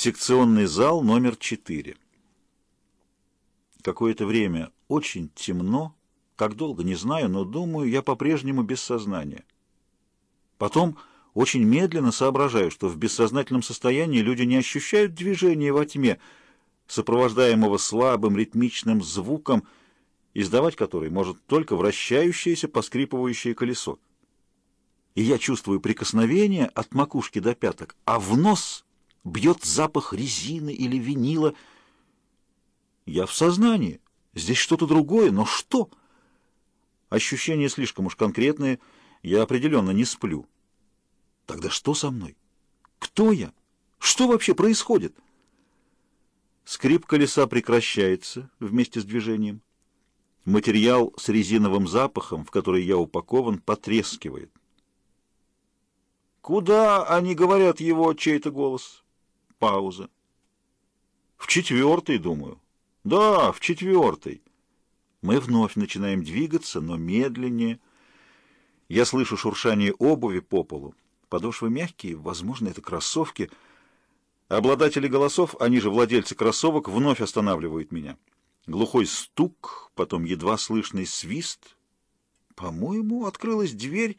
Секционный зал номер 4. Какое-то время очень темно, как долго, не знаю, но думаю, я по-прежнему без сознания. Потом очень медленно соображаю, что в бессознательном состоянии люди не ощущают движения во тьме, сопровождаемого слабым ритмичным звуком, издавать который может только вращающееся поскрипывающее колесо. И я чувствую прикосновение от макушки до пяток, а в нос бьет запах резины или винила. Я в сознании. Здесь что-то другое, но что? Ощущения слишком уж конкретные, я определенно не сплю. Тогда что со мной? Кто я? Что вообще происходит? Скрип колеса прекращается вместе с движением. Материал с резиновым запахом, в который я упакован, потрескивает. «Куда они говорят его?» — чей-то голос. Пауза. «В четвертый, думаю». «Да, в четвертый». Мы вновь начинаем двигаться, но медленнее. Я слышу шуршание обуви по полу. Подошвы мягкие, возможно, это кроссовки. Обладатели голосов, они же владельцы кроссовок, вновь останавливают меня. Глухой стук, потом едва слышный свист. По-моему, открылась дверь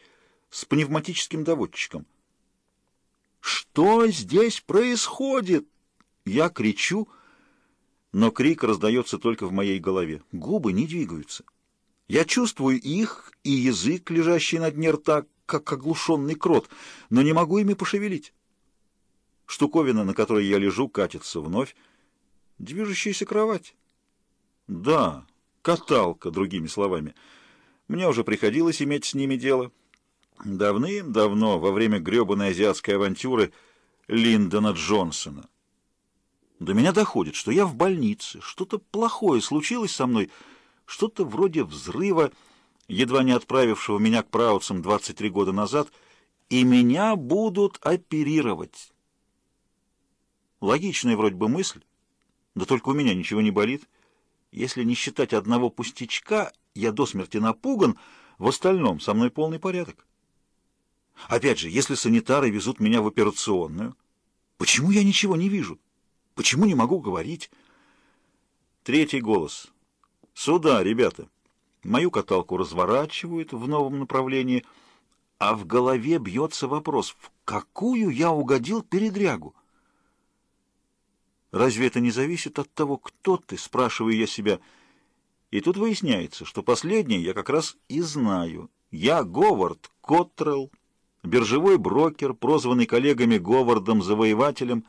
с пневматическим доводчиком. «Что здесь происходит?» Я кричу, но крик раздается только в моей голове. Губы не двигаются. Я чувствую их и язык, лежащий на дне рта, как оглушенный крот, но не могу ими пошевелить. Штуковина, на которой я лежу, катится вновь. Движущаяся кровать. Да, каталка, другими словами. Мне уже приходилось иметь с ними дело. Давным-давно, во время гребаной азиатской авантюры Линдона Джонсона. До меня доходит, что я в больнице, что-то плохое случилось со мной, что-то вроде взрыва, едва не отправившего меня к праутцам 23 года назад, и меня будут оперировать. Логичная вроде бы мысль, да только у меня ничего не болит. Если не считать одного пустячка, я до смерти напуган, в остальном со мной полный порядок. Опять же, если санитары везут меня в операционную, почему я ничего не вижу? Почему не могу говорить? Третий голос. Сюда, ребята. Мою каталку разворачивают в новом направлении, а в голове бьется вопрос, в какую я угодил передрягу? Разве это не зависит от того, кто ты, спрашиваю я себя. И тут выясняется, что последнее я как раз и знаю. Я Говард Коттрелл, биржевой брокер, прозванный коллегами Говардом-завоевателем.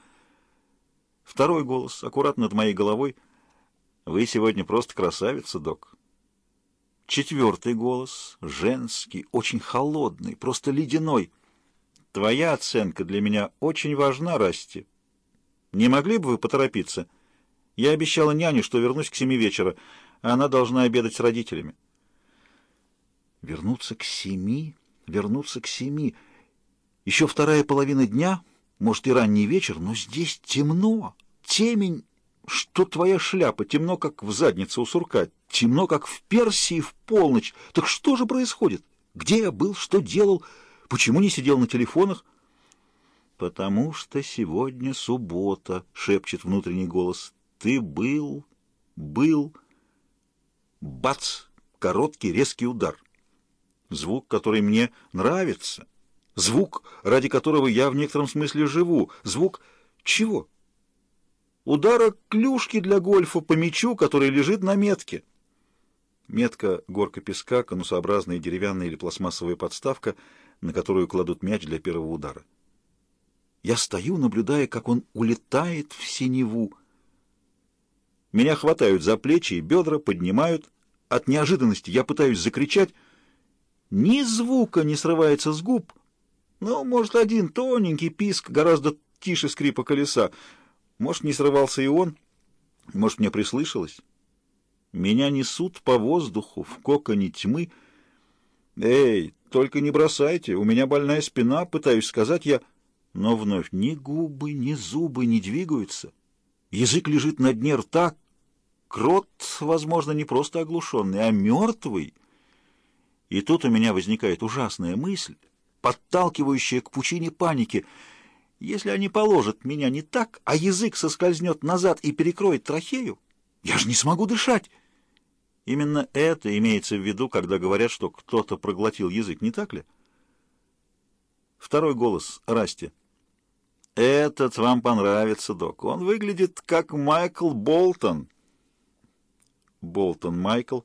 Второй голос, аккуратно над моей головой. «Вы сегодня просто красавица, док». Четвертый голос, женский, очень холодный, просто ледяной. «Твоя оценка для меня очень важна, Расти. Не могли бы вы поторопиться? Я обещала няне, что вернусь к семи вечера, а она должна обедать с родителями». «Вернуться к семи?» Вернуться к семи. Еще вторая половина дня, может и ранний вечер, но здесь темно, темень, что твоя шляпа, темно, как в заднице у сурка, темно, как в Персии в полночь. Так что же происходит? Где я был, что делал, почему не сидел на телефонах? «Потому что сегодня суббота», — шепчет внутренний голос. «Ты был, был...» Бац! Короткий резкий удар — Звук, который мне нравится. Звук, ради которого я в некотором смысле живу. Звук чего? Удара клюшки для гольфа по мячу, который лежит на метке. Метка — горка песка, конусообразная деревянная или пластмассовая подставка, на которую кладут мяч для первого удара. Я стою, наблюдая, как он улетает в синеву. Меня хватают за плечи и бедра, поднимают. От неожиданности я пытаюсь закричать — ни звука не срывается с губ. Ну, может, один тоненький писк, гораздо тише скрипа колеса. Может, не срывался и он. Может, мне прислышалось. Меня несут по воздуху в коконе тьмы. Эй, только не бросайте, у меня больная спина, пытаюсь сказать я. Но вновь ни губы, ни зубы не двигаются. Язык лежит на дне рта. Крот, возможно, не просто оглушенный, а мертвый — и тут у меня возникает ужасная мысль, подталкивающая к пучине паники. Если они положат меня не так, а язык соскользнет назад и перекроет трахею, я же не смогу дышать. Именно это имеется в виду, когда говорят, что кто-то проглотил язык, не так ли? Второй голос, Расти. Этот вам понравится, док. Он выглядит как Майкл Болтон. Болтон Майкл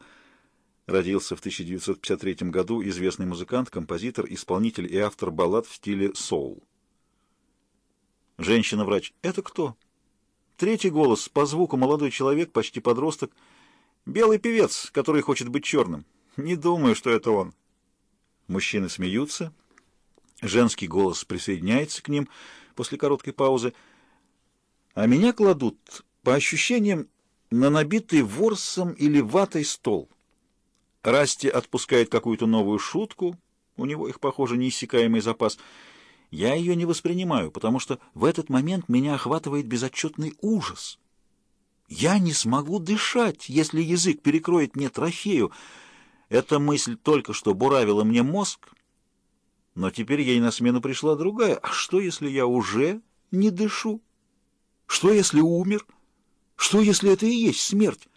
родился в 1953 году, известный музыкант, композитор, исполнитель и автор баллад в стиле соул. Женщина-врач. Это кто? Третий голос. По звуку молодой человек, почти подросток. Белый певец, который хочет быть черным. Не думаю, что это он. Мужчины смеются. Женский голос присоединяется к ним после короткой паузы. А меня кладут, по ощущениям, на набитый ворсом или ватой стол. Расти отпускает какую-то новую шутку, у него их, похоже, неиссякаемый запас — я ее не воспринимаю, потому что в этот момент меня охватывает безотчетный ужас. Я не смогу дышать, если язык перекроет мне трахею. Эта мысль только что буравила мне мозг, но теперь ей на смену пришла другая. А что, если я уже не дышу? Что, если умер? Что, если это и есть смерть?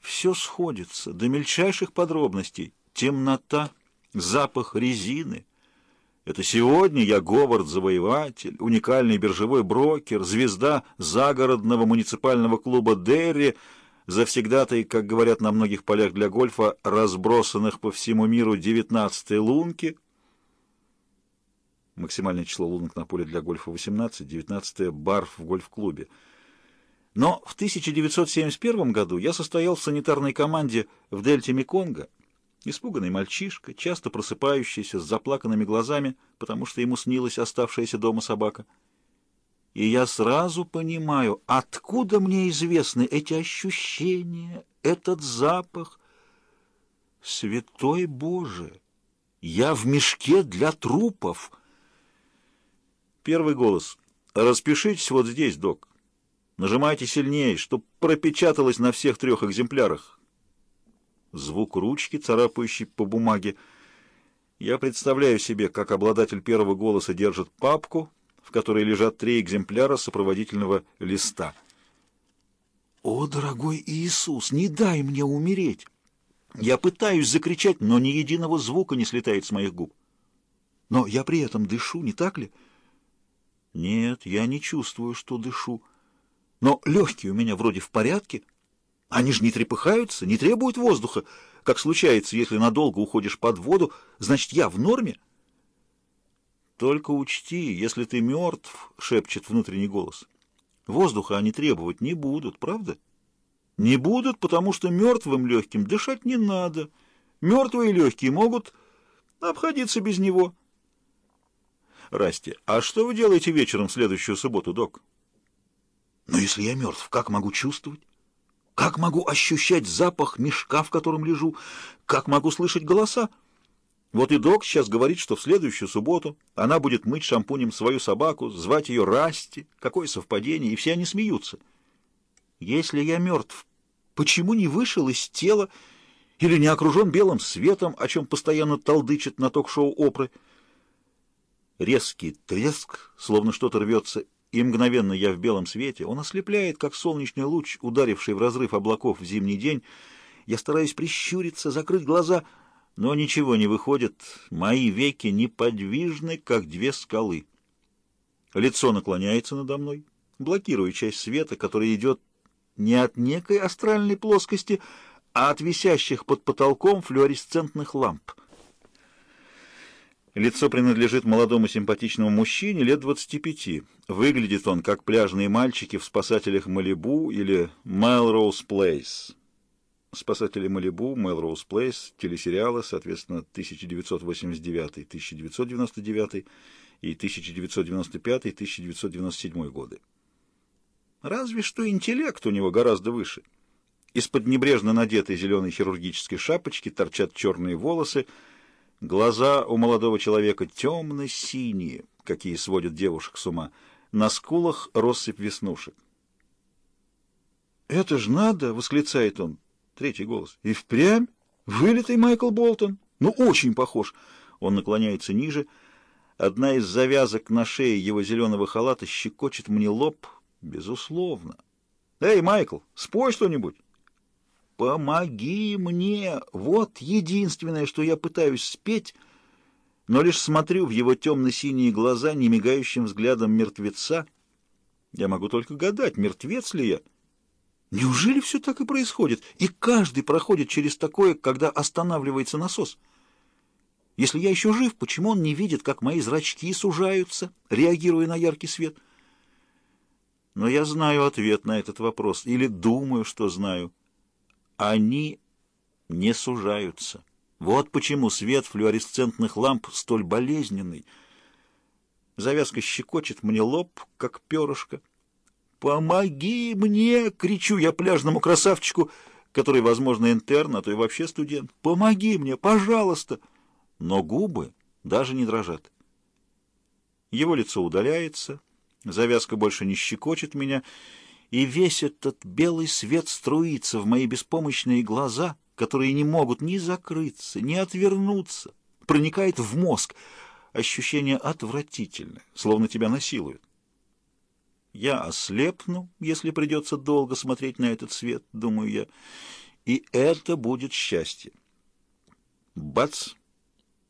Все сходится до мельчайших подробностей. Темнота, запах резины, это сегодня я Говард-завоеватель, уникальный биржевой брокер, звезда загородного муниципального клуба «Дерри», завсегдатый, как говорят на многих полях для гольфа, разбросанных по всему миру девятнадцатой лунки. Максимальное число лунок на поле для гольфа 18, 19 барф в гольф-клубе. Но в 1971 году я состоял в санитарной команде в дельте Меконга, Испуганный мальчишка, часто просыпающийся с заплаканными глазами, потому что ему снилась оставшаяся дома собака. И я сразу понимаю, откуда мне известны эти ощущения, этот запах. Святой Боже! Я в мешке для трупов! Первый голос. Распишитесь вот здесь, док. Нажимайте сильнее, чтоб пропечаталось на всех трех экземплярах звук ручки, царапающей по бумаге. Я представляю себе, как обладатель первого голоса держит папку, в которой лежат три экземпляра сопроводительного листа. «О, дорогой Иисус, не дай мне умереть!» Я пытаюсь закричать, но ни единого звука не слетает с моих губ. Но я при этом дышу, не так ли? Нет, я не чувствую, что дышу. Но легкие у меня вроде в порядке, — они же не трепыхаются, не требуют воздуха, как случается, если надолго уходишь под воду, значит, я в норме. Только учти, если ты мертв, — шепчет внутренний голос, — воздуха они требовать не будут, правда? Не будут, потому что мертвым легким дышать не надо. Мертвые легкие могут обходиться без него. Расти, а что вы делаете вечером в следующую субботу, док? Но если я мертв, как могу чувствовать? Как могу ощущать запах мешка, в котором лежу? Как могу слышать голоса? Вот и док сейчас говорит, что в следующую субботу она будет мыть шампунем свою собаку, звать ее Расти. Какое совпадение, и все они смеются. Если я мертв, почему не вышел из тела или не окружен белым светом, о чем постоянно толдычит на ток-шоу Опры? Резкий треск, словно что-то рвется и мгновенно я в белом свете. Он ослепляет, как солнечный луч, ударивший в разрыв облаков в зимний день. Я стараюсь прищуриться, закрыть глаза, но ничего не выходит. Мои веки неподвижны, как две скалы. Лицо наклоняется надо мной, блокируя часть света, который идет не от некой астральной плоскости, а от висящих под потолком флуоресцентных ламп. Лицо принадлежит молодому симпатичному мужчине лет 25. Выглядит он, как пляжные мальчики в «Спасателях Малибу» или «Мелроуз Плейс». «Спасатели Малибу», «Мелроуз Плейс», телесериалы, соответственно, 1989, 1999 и 1995-1997 годы. Разве что интеллект у него гораздо выше. Из-под небрежно надетой зеленой хирургической шапочки торчат черные волосы, Глаза у молодого человека темно-синие, какие сводят девушек с ума. На скулах россыпь веснушек. «Это ж надо!» — восклицает он. Третий голос. «И впрямь? Вылитый Майкл Болтон? Ну, очень похож!» Он наклоняется ниже. Одна из завязок на шее его зеленого халата щекочет мне лоб, безусловно. «Эй, Майкл, спой что-нибудь!» «Помоги мне!» Вот единственное, что я пытаюсь спеть, но лишь смотрю в его темно-синие глаза немигающим взглядом мертвеца. Я могу только гадать, мертвец ли я. Неужели все так и происходит? И каждый проходит через такое, когда останавливается насос. Если я еще жив, почему он не видит, как мои зрачки сужаются, реагируя на яркий свет? Но я знаю ответ на этот вопрос, или думаю, что знаю. Они не сужаются. Вот почему свет флуоресцентных ламп столь болезненный. Завязка щекочет мне лоб, как перышко. «Помоги мне!» — кричу я пляжному красавчику, который, возможно, интерн, а то и вообще студент. «Помоги мне, пожалуйста!» Но губы даже не дрожат. Его лицо удаляется, завязка больше не щекочет меня, и весь этот белый свет струится в мои беспомощные глаза, которые не могут ни закрыться, ни отвернуться, проникает в мозг. Ощущение отвратительное, словно тебя насилуют. Я ослепну, если придется долго смотреть на этот свет, думаю я, и это будет счастье. Бац!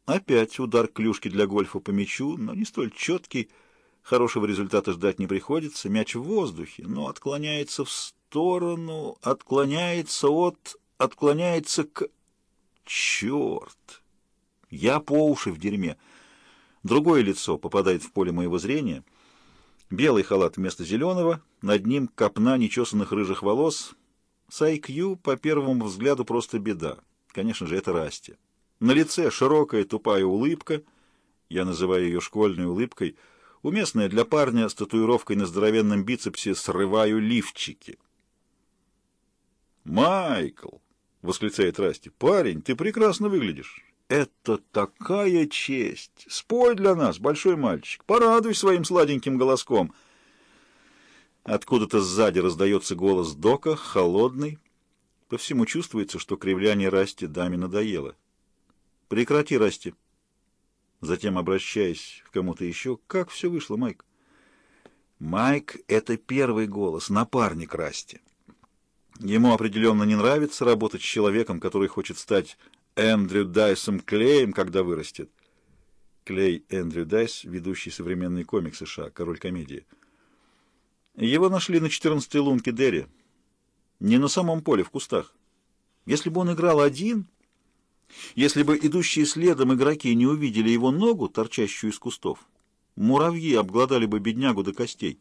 Опять удар клюшки для гольфа по мячу, но не столь четкий, Хорошего результата ждать не приходится. Мяч в воздухе, но отклоняется в сторону, отклоняется от... отклоняется к... Черт! Я по уши в дерьме. Другое лицо попадает в поле моего зрения. Белый халат вместо зеленого, над ним копна нечесанных рыжих волос. С IQ по первому взгляду просто беда. Конечно же, это Расти. На лице широкая тупая улыбка, я называю ее школьной улыбкой — уместная для парня с татуировкой на здоровенном бицепсе «Срываю лифчики». «Майкл!» — восклицает Расти. «Парень, ты прекрасно выглядишь. Это такая честь! Спой для нас, большой мальчик, порадуй своим сладеньким голоском!» Откуда-то сзади раздается голос Дока, холодный. По всему чувствуется, что кривляние Расти даме надоело. «Прекрати, Расти!» Затем, обращаясь к кому-то еще, как все вышло, Майк? Майк — это первый голос, напарник Расти. Ему определенно не нравится работать с человеком, который хочет стать Эндрю Дайсом Клеем, когда вырастет. Клей Эндрю Дайс, ведущий современный комик США, король комедии. Его нашли на 14-й лунке Дерри. Не на самом поле, в кустах. Если бы он играл один, если бы идущие следом игроки не увидели его ногу, торчащую из кустов, муравьи обглодали бы беднягу до костей.